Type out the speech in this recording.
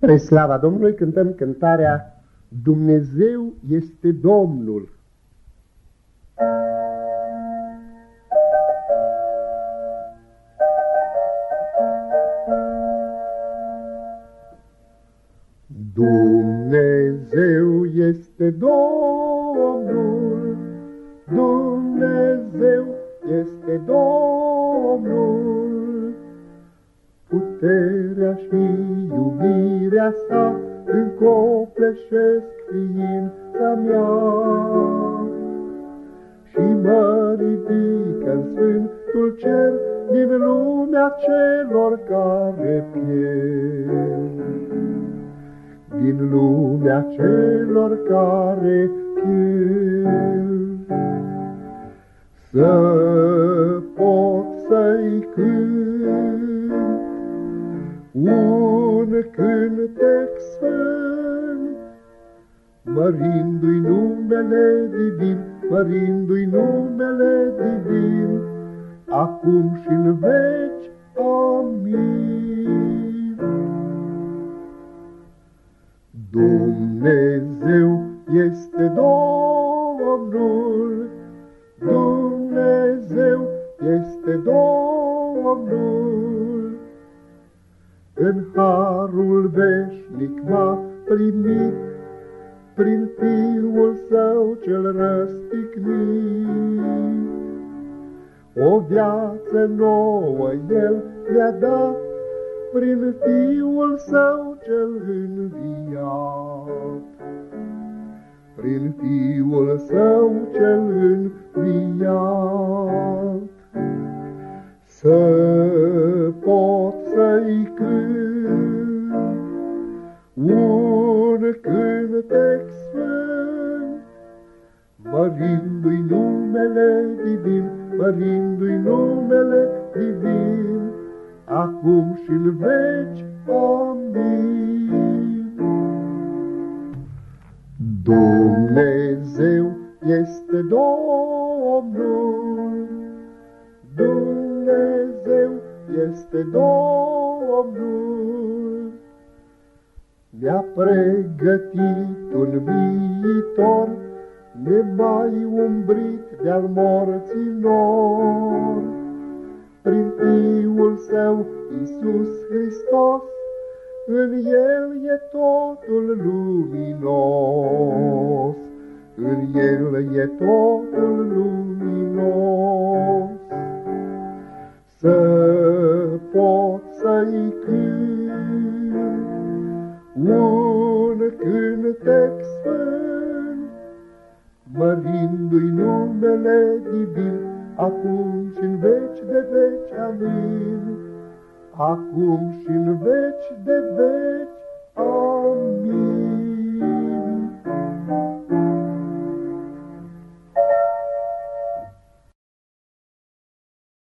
Spre slava Domnului cântăm cântarea Dumnezeu este Domnul. Dumnezeu este Domnul, Dumnezeu este Domnul, puterea și iubirea sa încopleșesc ființa mea. Și mă ridică în Sfântul Cer din lumea celor care pierd. Din lumea celor care pierd. Să pot să-i cânt un cântec sfânt, mărindu-i numele divin, mărindu-i numele divin, acum și în veci. Amin. Dumnezeu este Domnul, Dumnezeu este Domnul, în harul veșnic m-a primit, Prin Fiul Său cel răstignit. O viață nouă El mi-a dat, Prin Fiul Său cel înviat. Prin Fiul Său cel înviat. Să cântec sfânt, mărindu-i numele divin, mărindu-i numele divin, acum și în veci. Amin. Dumnezeu este Domnul, Dumnezeu este Domnul. Mi-a pregătit un viitor nemai umbrit de-al morții nor. Prin Fiul Său, Iisus Hristos, în El e totul luminos. În El e totul luminos. Un cântec sfânt, mărindu-i numele divin, acum și în veci de veci, amin. Acum și în veci de veci, amin.